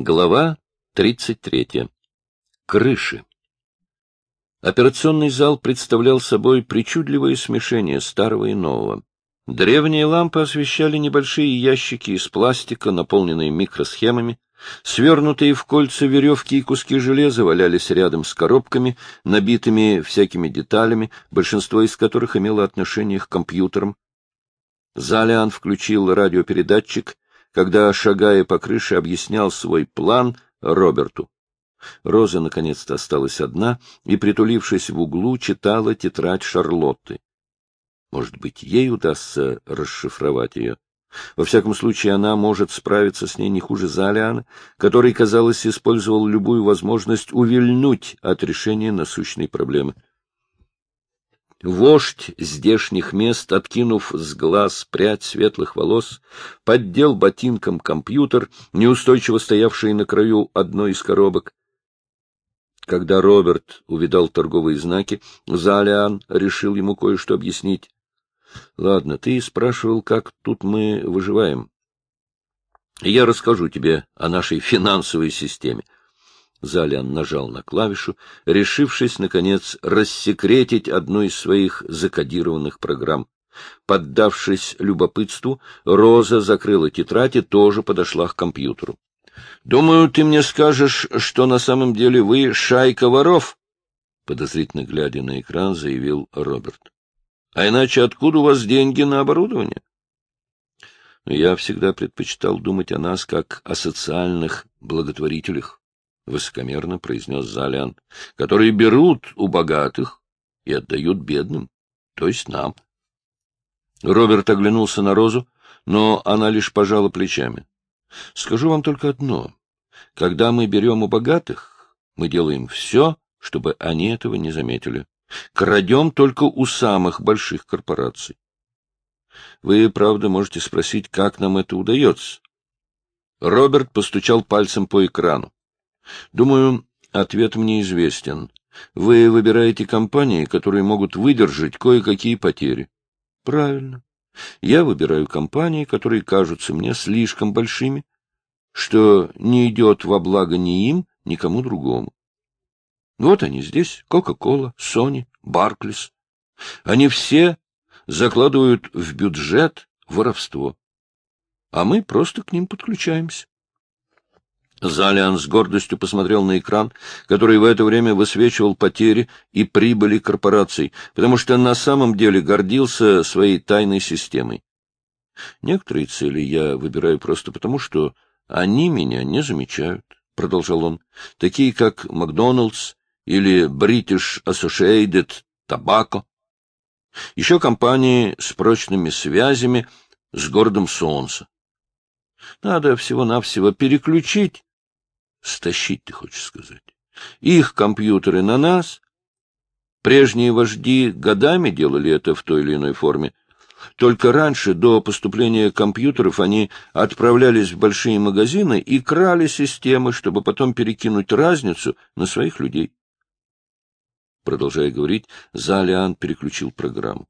Глава 33. Крыши. Операционный зал представлял собой причудливое смешение старого и нового. Древние лампы освещали небольшие ящики из пластика, наполненные микросхемами. Свернутые в кольца веревки и куски железа валялись рядом с коробками, набитыми всякими деталями, большинство из которых имело отношение к компьютерам. Залиан включил радиопередатчик когда, шагая по крыше, объяснял свой план Роберту. Роза наконец-то осталась одна и, притулившись в углу, читала тетрадь Шарлотты. Может быть, ей удастся расшифровать ее. Во всяком случае, она может справиться с ней не хуже Залиана, который, казалось, использовал любую возможность увильнуть от решения насущной проблемы. Вождь здешних мест, откинув с глаз прядь светлых волос, поддел ботинком компьютер, неустойчиво стоявший на краю одной из коробок. Когда Роберт увидал торговые знаки, Залиан решил ему кое-что объяснить. — Ладно, ты спрашивал, как тут мы выживаем. Я расскажу тебе о нашей финансовой системе. — Залиан нажал на клавишу, решившись, наконец, рассекретить одну из своих закодированных программ. Поддавшись любопытству, Роза закрыла тетрадь и тоже подошла к компьютеру. — Думаю, ты мне скажешь, что на самом деле вы шайка воров? — подозрительно глядя на экран, заявил Роберт. — А иначе откуда у вас деньги на оборудование? Я всегда предпочитал думать о нас как о социальных благотворителях высокомерно произнес Залиан, — которые берут у богатых и отдают бедным, то есть нам. Роберт оглянулся на Розу, но она лишь пожала плечами. — Скажу вам только одно. Когда мы берем у богатых, мы делаем все, чтобы они этого не заметили. Крадем только у самых больших корпораций. Вы, правда, можете спросить, как нам это удается? Роберт постучал пальцем по экрану. Думаю, ответ мне известен. Вы выбираете компании, которые могут выдержать кое-какие потери. Правильно. Я выбираю компании, которые кажутся мне слишком большими, что не идет во благо ни им, ни кому другому. Вот они здесь, Кока-Кола, Сони, Барклис. Они все закладывают в бюджет воровство, а мы просто к ним подключаемся. Залиан с гордостью посмотрел на экран, который в это время высвечивал потери и прибыли корпораций, потому что на самом деле гордился своей тайной системой. Некоторые цели я выбираю просто потому, что они меня не замечают, — продолжал он, — такие как Макдоналдс или British Associated Tobacco. Еще компании с прочными связями с городом Солнца. Надо всего-навсего переключить Стащить, ты хочешь сказать. Их компьютеры на нас. Прежние вожди годами делали это в той или иной форме. Только раньше, до поступления компьютеров, они отправлялись в большие магазины и крали системы, чтобы потом перекинуть разницу на своих людей. Продолжая говорить, Залиан переключил программу.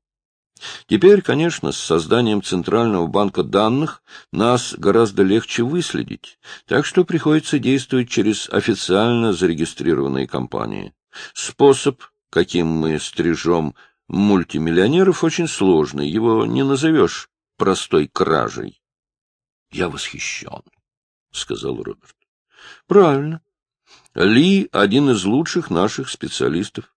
Теперь, конечно, с созданием Центрального банка данных нас гораздо легче выследить, так что приходится действовать через официально зарегистрированные компании. Способ, каким мы стрижем мультимиллионеров, очень сложный, его не назовешь простой кражей. — Я восхищен, — сказал Роберт. — Правильно. Ли — один из лучших наших специалистов.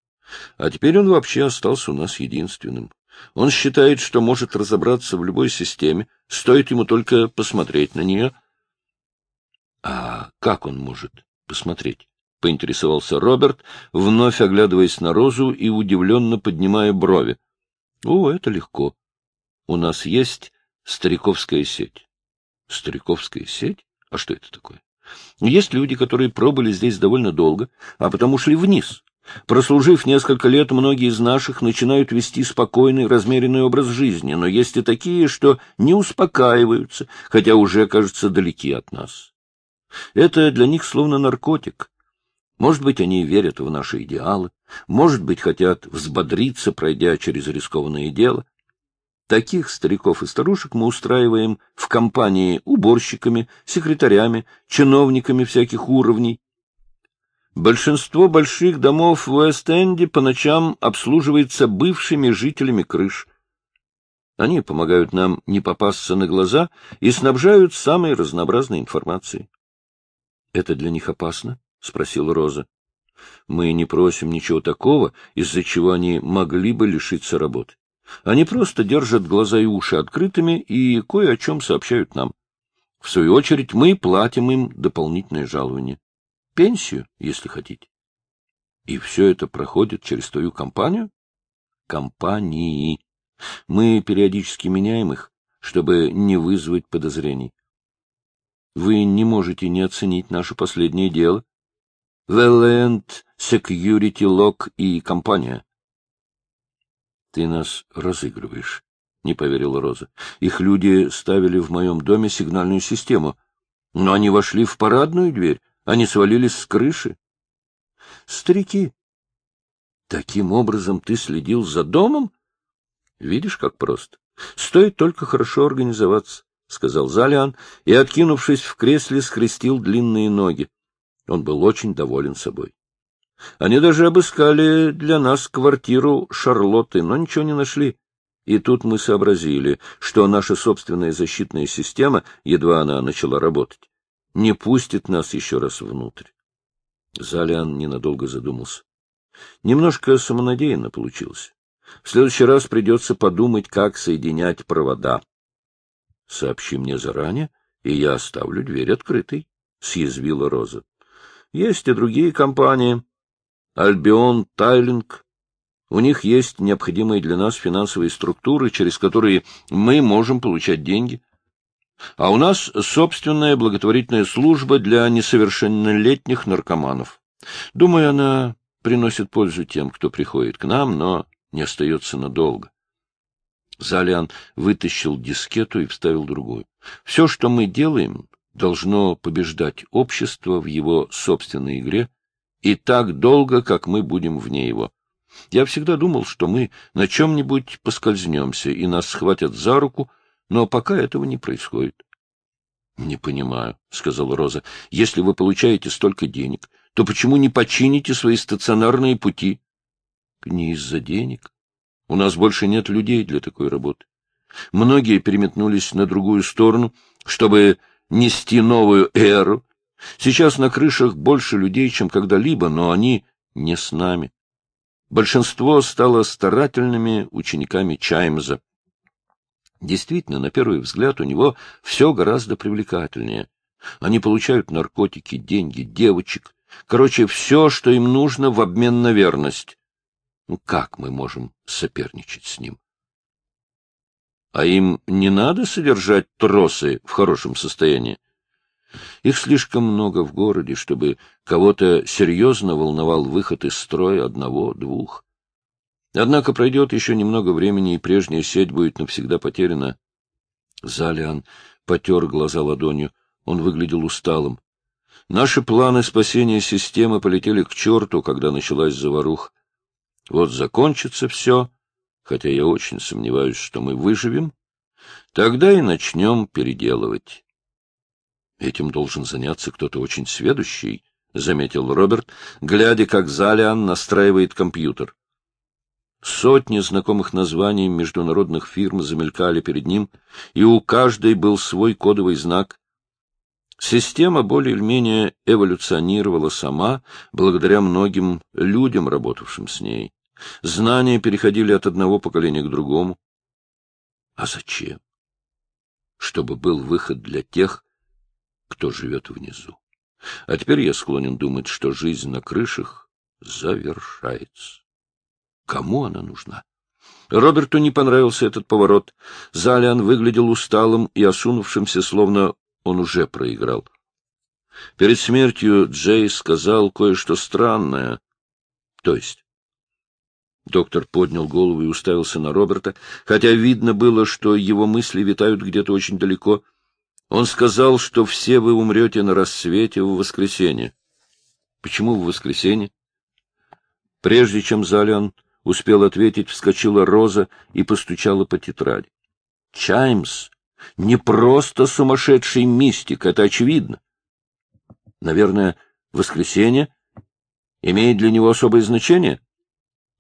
А теперь он вообще остался у нас единственным. Он считает, что может разобраться в любой системе, стоит ему только посмотреть на нее. — А как он может посмотреть? — поинтересовался Роберт, вновь оглядываясь на Розу и удивленно поднимая брови. — О, это легко. У нас есть стариковская сеть. — Стариковская сеть? А что это такое? Есть люди, которые пробыли здесь довольно долго, а потом ушли вниз, Прослужив несколько лет, многие из наших начинают вести спокойный, размеренный образ жизни, но есть и такие, что не успокаиваются, хотя уже, кажется, далеки от нас. Это для них словно наркотик. Может быть, они верят в наши идеалы, может быть, хотят взбодриться, пройдя через рискованное дело. Таких стариков и старушек мы устраиваем в компании уборщиками, секретарями, чиновниками всяких уровней. Большинство больших домов в Уэст-Энде по ночам обслуживается бывшими жителями крыш. Они помогают нам не попасться на глаза и снабжают самой разнообразной информацией. — Это для них опасно? — спросила Роза. — Мы не просим ничего такого, из-за чего они могли бы лишиться работы. Они просто держат глаза и уши открытыми и кое о чем сообщают нам. В свою очередь мы платим им дополнительное жалование. Пенсию, если хотите. И все это проходит через твою компанию? Компании. Мы периодически меняем их, чтобы не вызвать подозрений. Вы не можете не оценить наше последнее дело. Welland Security Lock и компания. Ты нас разыгрываешь, — не поверила Роза. Их люди ставили в моем доме сигнальную систему, но они вошли в парадную дверь, они свалились с крыши. Старики, таким образом ты следил за домом? Видишь, как просто. Стоит только хорошо организоваться, — сказал Залиан, и, откинувшись в кресле, скрестил длинные ноги. Он был очень доволен собой. Они даже обыскали для нас квартиру Шарлотты, но ничего не нашли. И тут мы сообразили, что наша собственная защитная система, едва она начала работать, не пустит нас еще раз внутрь. Залиан ненадолго задумался. Немножко самонадеянно получилось. В следующий раз придется подумать, как соединять провода. Сообщи мне заранее, и я оставлю дверь открытой, — съязвила Роза. Есть и другие компании. Альбион, Тайлинг. У них есть необходимые для нас финансовые структуры, через которые мы можем получать деньги. А у нас собственная благотворительная служба для несовершеннолетних наркоманов. Думаю, она приносит пользу тем, кто приходит к нам, но не остается надолго. Залиан вытащил дискету и вставил другую. Все, что мы делаем, должно побеждать общество в его собственной игре и так долго, как мы будем вне его. Я всегда думал, что мы на чем-нибудь поскользнемся, и нас схватят за руку, но пока этого не происходит. — Не понимаю, — сказала Роза. — Если вы получаете столько денег, то почему не почините свои стационарные пути? — Не из-за денег. У нас больше нет людей для такой работы. Многие переметнулись на другую сторону, чтобы нести новую эру. Сейчас на крышах больше людей, чем когда-либо, но они не с нами. Большинство стало старательными учениками Чаймза. Действительно, на первый взгляд у него все гораздо привлекательнее. Они получают наркотики, деньги, девочек. Короче, все, что им нужно в обмен на верность. Ну, как мы можем соперничать с ним? А им не надо содержать тросы в хорошем состоянии? Их слишком много в городе, чтобы кого-то серьезно волновал выход из строя одного-двух. Однако пройдет еще немного времени, и прежняя сеть будет навсегда потеряна. Залиан потер глаза ладонью. Он выглядел усталым. Наши планы спасения системы полетели к черту, когда началась заваруха. Вот закончится все, хотя я очень сомневаюсь, что мы выживем, тогда и начнем переделывать. Этим должен заняться кто-то очень сведущий, — заметил Роберт, глядя, как Залиан настраивает компьютер. Сотни знакомых названий международных фирм замелькали перед ним, и у каждой был свой кодовый знак. Система более или менее эволюционировала сама, благодаря многим людям, работавшим с ней. Знания переходили от одного поколения к другому. А зачем? Чтобы был выход для тех, кто живет внизу. А теперь я склонен думать, что жизнь на крышах завершается. Кому она нужна? Роберту не понравился этот поворот. Залиан выглядел усталым и осунувшимся, словно он уже проиграл. Перед смертью Джей сказал кое-что странное. То есть? Доктор поднял голову и уставился на Роберта, хотя видно было, что его мысли витают где-то очень далеко. Он сказал, что все вы умрете на рассвете в воскресенье. Почему в воскресенье? Прежде чем Залиан успел ответить, вскочила Роза и постучала по тетради. Чаймс не просто сумасшедший мистик, это очевидно. Наверное, воскресенье имеет для него особое значение?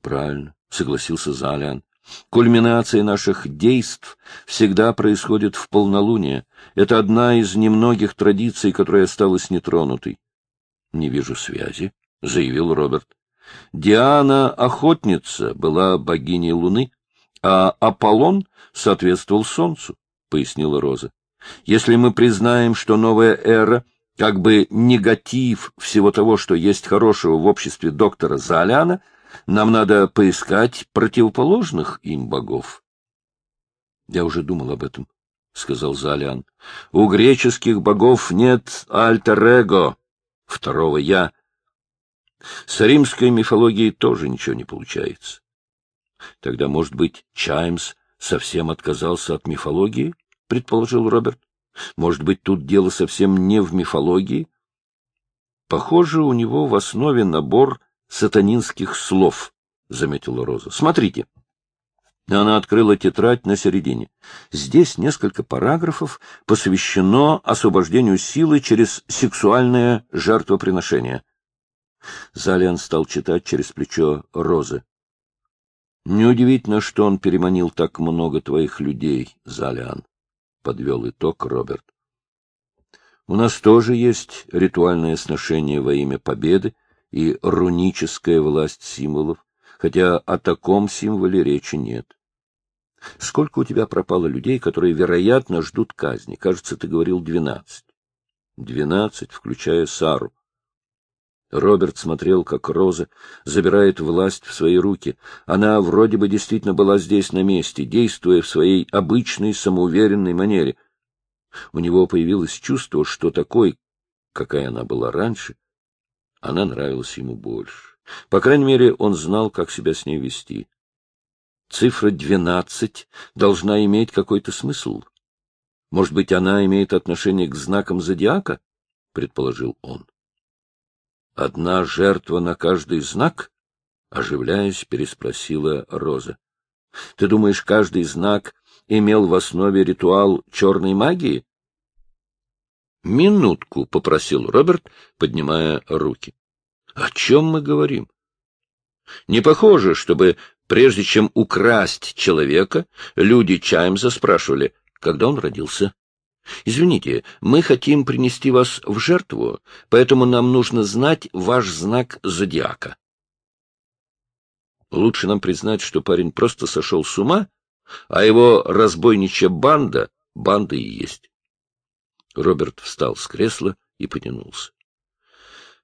Правильно, согласился Залиан. Кульминация наших действий всегда происходит в полнолуние. Это одна из немногих традиций, которая осталась нетронутой. — Не вижу связи, — заявил Роберт. Диана — охотница, была богиней Луны, а Аполлон соответствовал Солнцу, — пояснила Роза. Если мы признаем, что новая эра как бы негатив всего того, что есть хорошего в обществе доктора Заляна, нам надо поискать противоположных им богов. — Я уже думал об этом, — сказал Залян. — У греческих богов нет альтер-эго, второго «я». С римской мифологией тоже ничего не получается. Тогда, может быть, Чаймс совсем отказался от мифологии, — предположил Роберт. Может быть, тут дело совсем не в мифологии? Похоже, у него в основе набор сатанинских слов, — заметила Роза. — Смотрите. Она открыла тетрадь на середине. Здесь несколько параграфов посвящено освобождению силы через сексуальное жертвоприношение. Залиан стал читать через плечо Розы. — Неудивительно, что он переманил так много твоих людей, Залиан, — подвел итог Роберт. — У нас тоже есть ритуальное сношение во имя победы, и руническая власть символов, хотя о таком символе речи нет. Сколько у тебя пропало людей, которые, вероятно, ждут казни? Кажется, ты говорил двенадцать. Двенадцать, включая Сару. Роберт смотрел, как Роза забирает власть в свои руки. Она вроде бы действительно была здесь на месте, действуя в своей обычной самоуверенной манере. У него появилось чувство, что такой, какая она была раньше, она нравилась ему больше. По крайней мере, он знал, как себя с ней вести. Цифра двенадцать должна иметь какой-то смысл. Может быть, она имеет отношение к знакам зодиака? — предположил он. Одна жертва на каждый знак? — оживляясь, переспросила Роза. — Ты думаешь, каждый знак имел в основе ритуал черной магии? — Минутку, — попросил Роберт, поднимая руки. — О чем мы говорим? Не похоже, чтобы, прежде чем украсть человека, люди Чаймза спрашивали, когда он родился. Извините, мы хотим принести вас в жертву, поэтому нам нужно знать ваш знак зодиака. Лучше нам признать, что парень просто сошел с ума, а его разбойничья банда — банда и есть. Роберт встал с кресла и потянулся.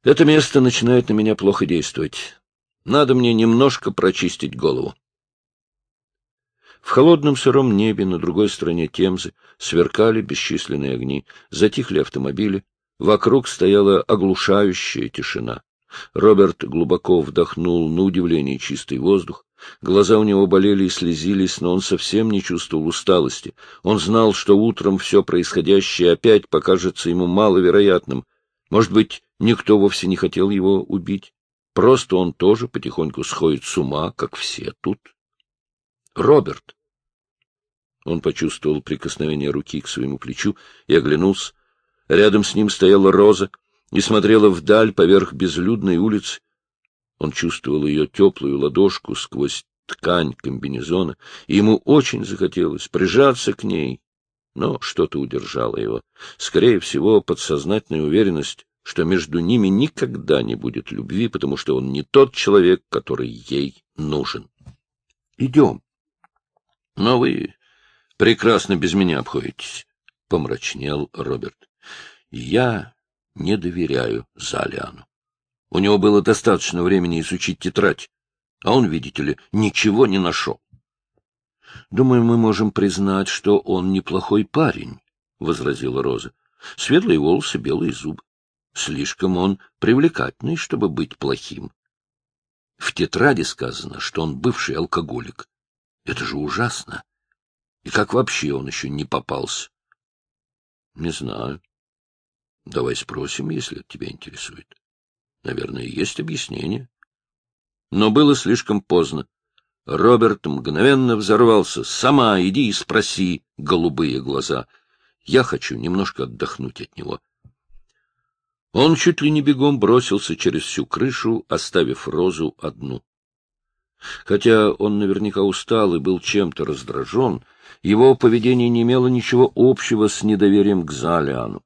Это место начинает на меня плохо действовать. Надо мне немножко прочистить голову. В холодном сыром небе на другой стороне Темзы сверкали бесчисленные огни, затихли автомобили, вокруг стояла оглушающая тишина. Роберт глубоко вдохнул на удивление чистый воздух. Глаза у него болели и слезились, но он совсем не чувствовал усталости. Он знал, что утром все происходящее опять покажется ему маловероятным. Может быть, никто вовсе не хотел его убить. Просто он тоже потихоньку сходит с ума, как все тут. Роберт! Он почувствовал прикосновение руки к своему плечу и оглянулся. Рядом с ним стояла Роза и смотрела вдаль поверх безлюдной улицы. Он чувствовал ее теплую ладошку сквозь ткань комбинезона, и ему очень захотелось прижаться к ней, но что-то удержало его. Скорее всего, подсознательная уверенность, что между ними никогда не будет любви, потому что он не тот человек, который ей нужен. — Идем. — Но вы прекрасно без меня обходитесь, — помрачнел Роберт. — Я не доверяю Залиану. У него было достаточно времени изучить тетрадь, а он, видите ли, ничего не нашел. — Думаю, мы можем признать, что он неплохой парень, — возразила Роза. — Светлые волосы, белые зубы. Слишком он привлекательный, чтобы быть плохим. В тетради сказано, что он бывший алкоголик. Это же ужасно. И как вообще он еще не попался? — Не знаю. Давай спросим, если это тебя интересует. Наверное, есть объяснение. Но было слишком поздно. Роберт мгновенно взорвался. «Сама иди и спроси, голубые глаза. Я хочу немножко отдохнуть от него». Он чуть ли не бегом бросился через всю крышу, оставив Розу одну. Хотя он наверняка устал и был чем-то раздражен, его поведение не имело ничего общего с недоверием к Залиану.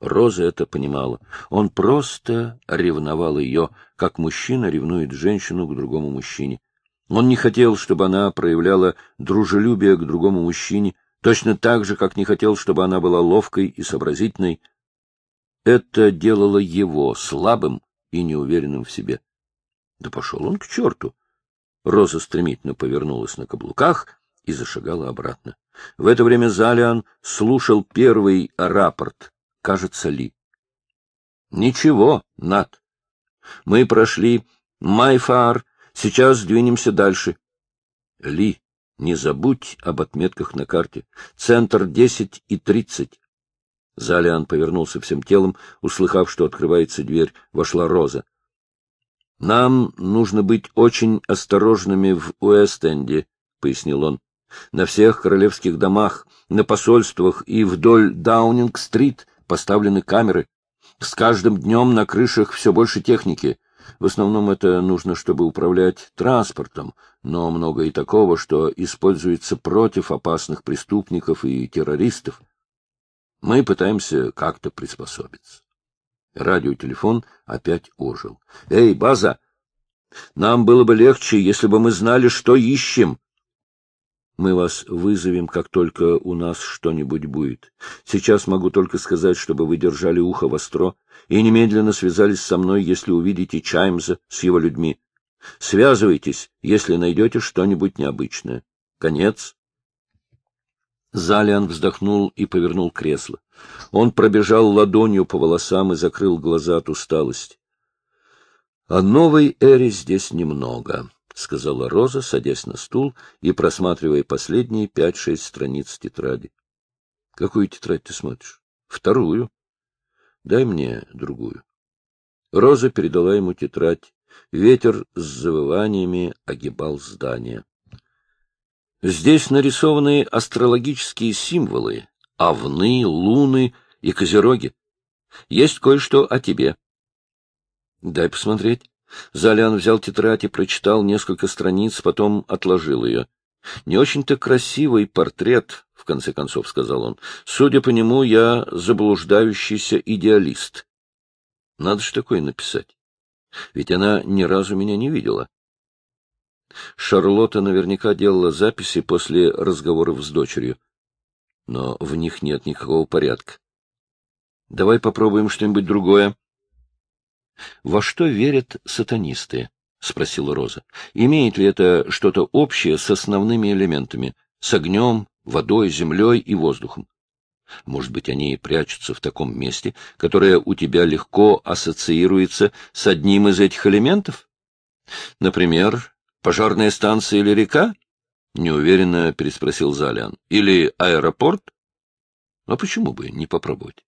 Роза это понимала. Он просто ревновал ее, как мужчина ревнует женщину к другому мужчине. Он не хотел, чтобы она проявляла дружелюбие к другому мужчине, точно так же, как не хотел, чтобы она была ловкой и сообразительной. Это делало его слабым и неуверенным в себе. Да пошел он к черту! Роза стремительно повернулась на каблуках и зашагала обратно. В это время Залиан слушал первый рапорт, кажется, Ли. — Ничего, Над. Мы прошли Майфар, сейчас двинемся дальше. — Ли, не забудь об отметках на карте. Центр десять и тридцать. Залиан повернулся всем телом, услыхав, что открывается дверь, вошла Роза. — Нам нужно быть очень осторожными в Уэст-Энде, — пояснил он. — На всех королевских домах, на посольствах и вдоль Даунинг-стрит поставлены камеры. С каждым днем на крышах все больше техники. В основном это нужно, чтобы управлять транспортом, но много и такого, что используется против опасных преступников и террористов. Мы пытаемся как-то приспособиться. Радиотелефон опять ожил. — Эй, база! Нам было бы легче, если бы мы знали, что ищем. Мы вас вызовем, как только у нас что-нибудь будет. Сейчас могу только сказать, чтобы вы держали ухо востро и немедленно связались со мной, если увидите Чаймза с его людьми. Связывайтесь, если найдете что-нибудь необычное. Конец. Залиан вздохнул и повернул кресло. Он пробежал ладонью по волосам и закрыл глаза от усталости. О новой эре здесь немного. — сказала Роза, садясь на стул и просматривая последние пять-шесть страниц тетради. — Какую тетрадь ты смотришь? — Вторую. — Дай мне другую. Роза передала ему тетрадь. Ветер с завываниями огибал здание. Здесь нарисованы астрологические символы — овны, луны и козероги. Есть кое-что о тебе. — Дай посмотреть. Залян взял тетрадь и прочитал несколько страниц, потом отложил ее. — Не очень-то красивый портрет, — в конце концов сказал он. — Судя по нему, я заблуждающийся идеалист. Надо же такое написать. Ведь она ни разу меня не видела. Шарлотта наверняка делала записи после разговоров с дочерью. Но в них нет никакого порядка. Давай попробуем что-нибудь другое. — Во что верят сатанисты? — спросила Роза. — Имеет ли это что-то общее с основными элементами — с огнем, водой, землей и воздухом? Может быть, они прячутся в таком месте, которое у тебя легко ассоциируется с одним из этих элементов? Например, пожарная станция или река? — неуверенно переспросил Залиан. — Или аэропорт? А почему бы не попробовать?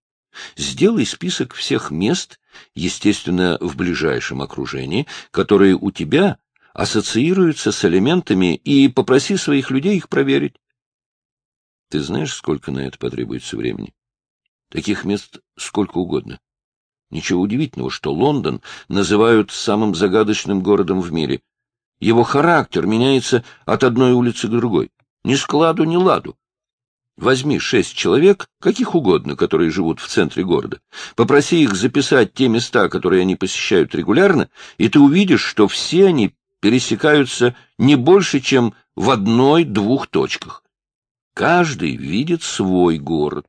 Сделай список всех мест, естественно, в ближайшем окружении, которые у тебя ассоциируются с элементами, и попроси своих людей их проверить. Ты знаешь, сколько на это потребуется времени? Таких мест сколько угодно. Ничего удивительного, что Лондон называют самым загадочным городом в мире. Его характер меняется от одной улицы к другой. Ни складу, ни ладу. Возьми шесть человек, каких угодно, которые живут в центре города, попроси их записать те места, которые они посещают регулярно, и ты увидишь, что все они пересекаются не больше, чем в одной-двух точках. Каждый видит свой город.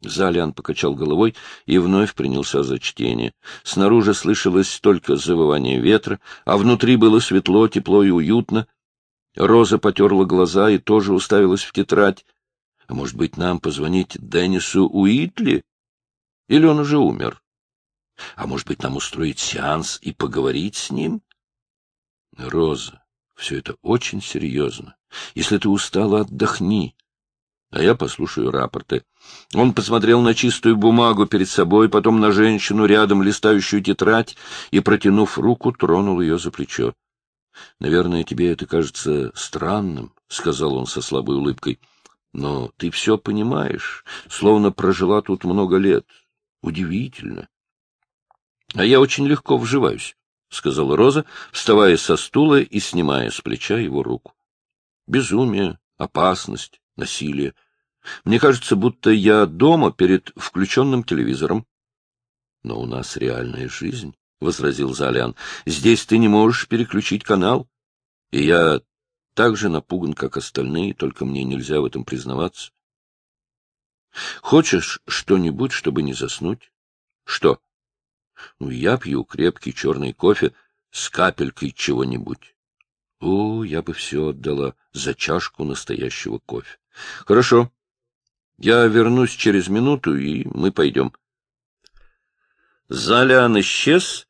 Залиан покачал головой и вновь принялся за чтение. Снаружи слышалось только завывание ветра, а внутри было светло, тепло и уютно. Роза потерла глаза и тоже уставилась в тетрадь. А может быть, нам позвонить Деннису Уитли? Или он уже умер? А может быть, нам устроить сеанс и поговорить с ним? Роза, все это очень серьезно. Если ты устала, отдохни. А я послушаю рапорты. Он посмотрел на чистую бумагу перед собой, потом на женщину рядом, листающую тетрадь, и, протянув руку, тронул ее за плечо. — Наверное, тебе это кажется странным, — сказал он со слабой улыбкой. — Но ты все понимаешь, словно прожила тут много лет. Удивительно. — А я очень легко вживаюсь, — сказала Роза, вставая со стула и снимая с плеча его руку. — Безумие, опасность, насилие. Мне кажется, будто я дома перед включенным телевизором. Но у нас реальная жизнь. — возразил Залян. — Здесь ты не можешь переключить канал. И я так же напуган, как остальные, только мне нельзя в этом признаваться. — Хочешь что-нибудь, чтобы не заснуть? — Что? — Ну, я пью крепкий черный кофе с капелькой чего-нибудь. О, я бы все отдала за чашку настоящего кофе. Хорошо. Я вернусь через минуту, и мы пойдем. Залян исчез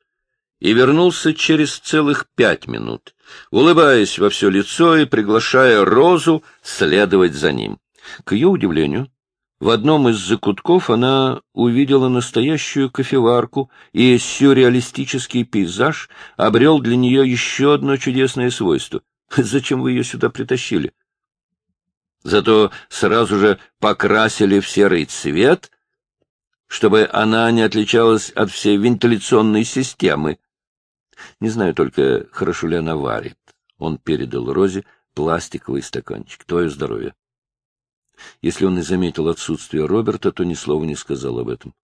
и вернулся через целых пять минут, улыбаясь во все лицо и приглашая Розу следовать за ним. К ее удивлению, в одном из закутков она увидела настоящую кофеварку, и сюрреалистический пейзаж обрел для нее еще одно чудесное свойство. Зачем вы ее сюда притащили? Зато сразу же покрасили в серый цвет, чтобы она не отличалась от всей вентиляционной системы. Не знаю только, хорошо ли она варит. Он передал Розе пластиковый стаканчик. Твое здоровье. Если он и заметил отсутствие Роберта, то ни слова не сказал об этом.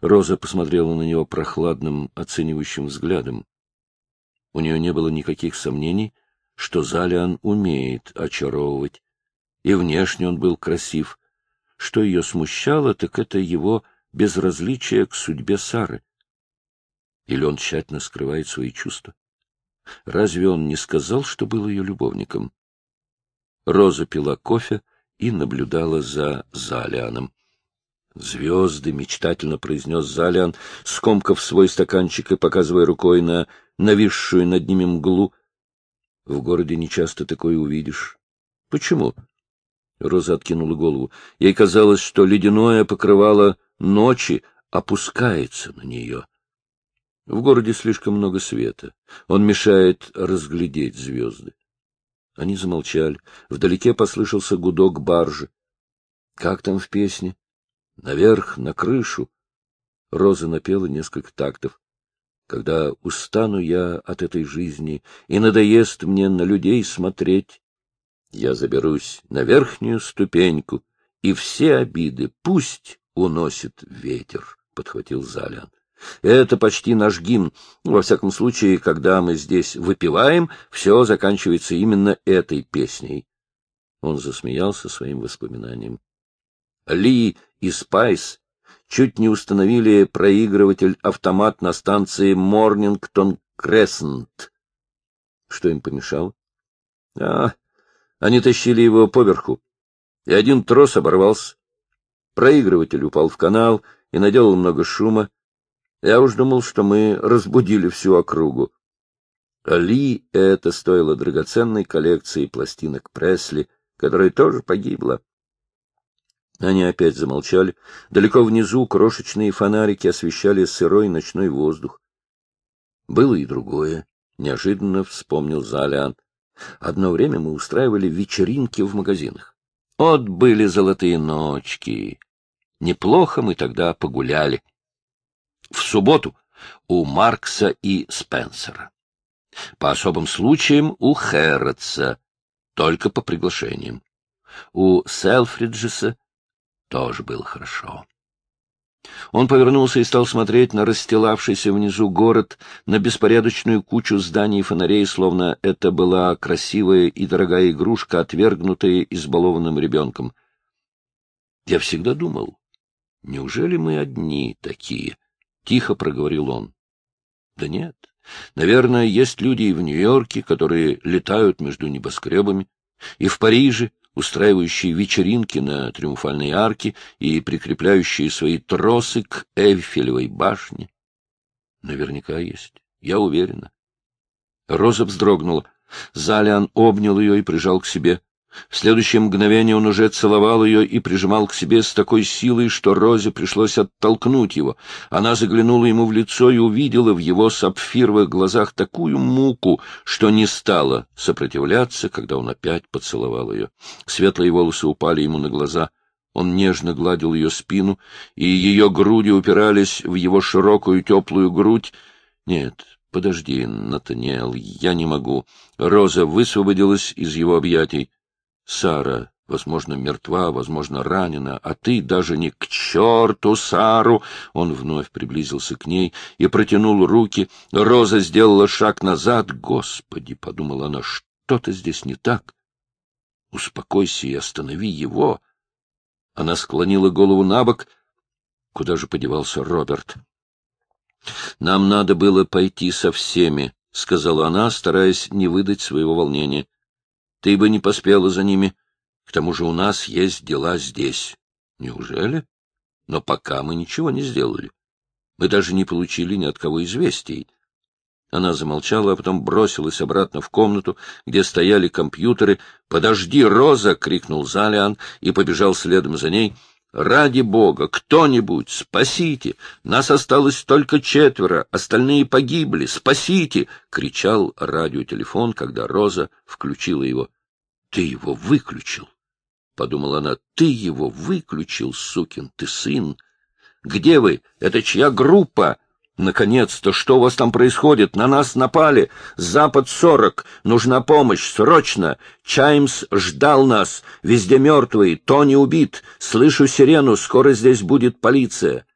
Роза посмотрела на него прохладным, оценивающим взглядом. У нее не было никаких сомнений, что Залиан умеет очаровывать, и внешне он был красив. Что ее смущало, так это его безразличие к судьбе Сары. Или он тщательно скрывает свои чувства? Разве он не сказал, что был ее любовником? Роза пила кофе и наблюдала за Залианом. «Звезды!» — мечтательно произнес Залиан, скомкав свой стаканчик и показывая рукой на нависшую над ними мглу. «В городе нечасто такое увидишь». «Почему?» Роза откинула голову. Ей казалось, что ледяное покрывало ночи опускается на нее. В городе слишком много света. Он мешает разглядеть звезды. Они замолчали. Вдалеке послышался гудок баржи. Как там в песне? Наверх, на крышу. Роза напела несколько тактов. Когда устану я от этой жизни и надоест мне на людей смотреть, я заберусь на верхнюю ступеньку, и все обиды пусть уносит ветер, — подхватил Залян. Это почти наш гимн. Во всяком случае, когда мы здесь выпиваем, все заканчивается именно этой песней. Он засмеялся своим воспоминанием. Ли и Спайс чуть не установили проигрыватель-автомат на станции Морнингтон Крессент. Что им помешало? А, они тащили его поверху, и один трос оборвался. Проигрыватель упал в канал и наделал много шума. Я уж думал, что мы разбудили всю округу. Ли это стоило драгоценной коллекции пластинок Пресли, которая тоже погибла. Они опять замолчали. Далеко внизу крошечные фонарики освещали сырой ночной воздух. Было и другое, — неожиданно вспомнил Залян. Одно время мы устраивали вечеринки в магазинах. Вот были золотые ночки. Неплохо мы тогда погуляли в субботу у Маркса и Спенсера. По особым случаям у Хэрротса, только по приглашениям. У Селфриджеса тоже было хорошо. Он повернулся и стал смотреть на расстилавшийся внизу город, на беспорядочную кучу зданий и фонарей, словно это была красивая и дорогая игрушка, отвергнутая избалованным ребенком. Я всегда думал, неужели мы одни такие? — тихо проговорил он. — Да нет. Наверное, есть люди и в Нью-Йорке, которые летают между небоскребами, и в Париже, устраивающие вечеринки на Триумфальной арке и прикрепляющие свои тросы к Эйфелевой башне. Наверняка есть. Я уверена. Роза вздрогнула. Залиан обнял ее и прижал к себе. В следующее мгновение он уже целовал ее и прижимал к себе с такой силой, что Розе пришлось оттолкнуть его. Она заглянула ему в лицо и увидела в его сапфировых глазах такую муку, что не стала сопротивляться, когда он опять поцеловал ее. Светлые волосы упали ему на глаза. Он нежно гладил ее спину, и ее груди упирались в его широкую теплую грудь. Нет, подожди, Натаниэл, я не могу. Роза высвободилась из его объятий. Сара, возможно, мертва, возможно, ранена, а ты даже не к черту Сару!» Он вновь приблизился к ней и протянул руки. Роза сделала шаг назад. «Господи!» — подумала она, — «что-то здесь не так. Успокойся и останови его!» Она склонила голову на бок. Куда же подевался Роберт? «Нам надо было пойти со всеми», — сказала она, стараясь не выдать своего волнения. Ты бы не поспела за ними. К тому же у нас есть дела здесь. Неужели? Но пока мы ничего не сделали. Мы даже не получили ни от кого известий. Она замолчала, а потом бросилась обратно в комнату, где стояли компьютеры. «Подожди, Роза!» — крикнул Залиан и побежал следом за ней. «Ради бога! Кто-нибудь! Спасите! Нас осталось только четверо, остальные погибли! Спасите!» — кричал радиотелефон, когда Роза включила его. Ты его выключил, — подумала она. — Ты его выключил, сукин ты сын. Где вы? Это чья группа? Наконец-то, что у вас там происходит? На нас напали. Запад сорок. Нужна помощь. Срочно. Чаймс ждал нас. Везде мертвые. Тони убит. Слышу сирену. Скоро здесь будет полиция.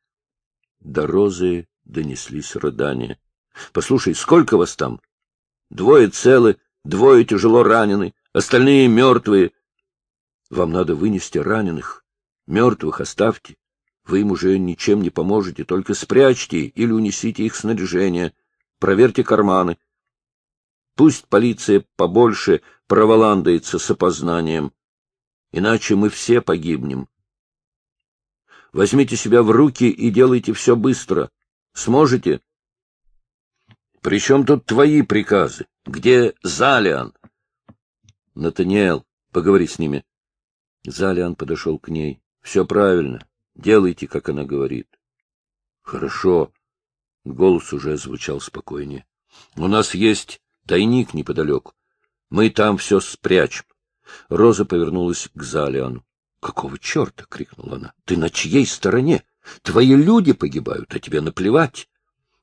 До Розы донеслись рыдания. — Послушай, сколько вас там? Двое целы, двое тяжело ранены. Остальные мертвые. Вам надо вынести раненых. Мертвых оставьте. Вы им уже ничем не поможете, только спрячьте или унесите их снаряжение. Проверьте карманы. Пусть полиция побольше проволандается с опознанием. Иначе мы все погибнем. Возьмите себя в руки и делайте все быстро. Сможете? Причем тут твои приказы? Где Залиан? Натаниэл, поговори с ними. Залиан подошел к ней. — Все правильно. Делайте, как она говорит. — Хорошо. Голос уже звучал спокойнее. — У нас есть тайник неподалеку. Мы там все спрячем. Роза повернулась к Залиану. — Какого черта? — крикнула она. — Ты на чьей стороне? Твои люди погибают, а тебе наплевать.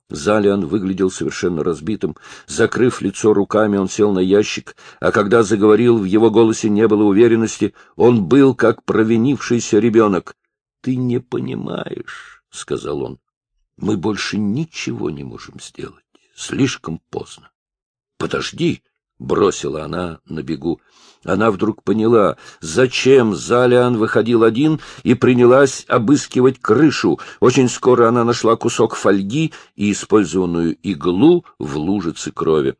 Залиан выглядел совершенно разбитым. Закрыв лицо руками, он сел на ящик, а когда заговорил, в его голосе не было уверенности. Он был как провинившийся ребенок. — Ты не понимаешь, — сказал он. — Мы больше ничего не можем сделать. Слишком поздно. — Подожди, — бросила она на бегу. Она вдруг поняла, зачем Залиан выходил один и принялась обыскивать крышу. Очень скоро она нашла кусок фольги и использованную иглу в лужице крови.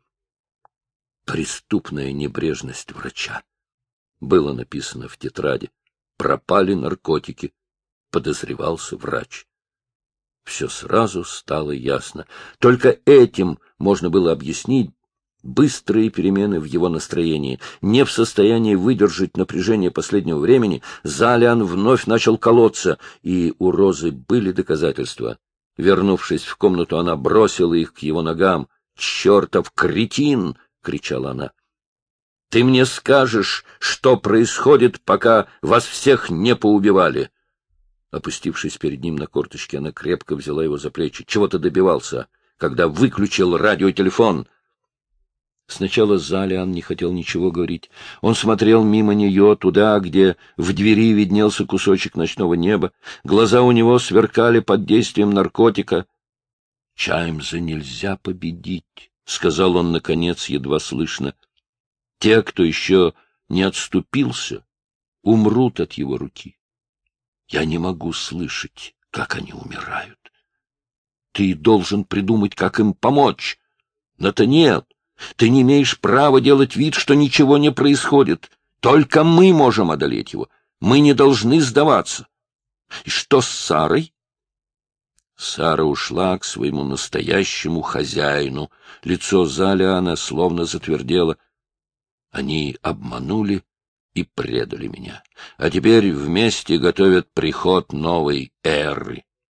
«Преступная небрежность врача», — было написано в тетради. «Пропали наркотики», — подозревался врач. Все сразу стало ясно. Только этим можно было объяснить быстрые перемены в его настроении. Не в состоянии выдержать напряжение последнего времени, Залиан вновь начал колоться, и у Розы были доказательства. Вернувшись в комнату, она бросила их к его ногам. «Чертов кретин!» — кричала она. «Ты мне скажешь, что происходит, пока вас всех не поубивали!» Опустившись перед ним на корточки, она крепко взяла его за плечи. «Чего ты добивался, когда выключил радиотелефон?» Сначала Залиан не хотел ничего говорить. Он смотрел мимо нее, туда, где в двери виднелся кусочек ночного неба. Глаза у него сверкали под действием наркотика. — Чаймза нельзя победить, — сказал он, наконец, едва слышно. — Те, кто еще не отступился, умрут от его руки. Я не могу слышать, как они умирают. Ты должен придумать, как им помочь. Натаниэл, ты не имеешь права делать вид, что ничего не происходит. Только мы можем одолеть его. Мы не должны сдаваться. И что с Сарой? Сара ушла к своему настоящему хозяину. Лицо Залиана словно затвердело. Они обманули и предали меня. А теперь вместе готовят приход новой эры.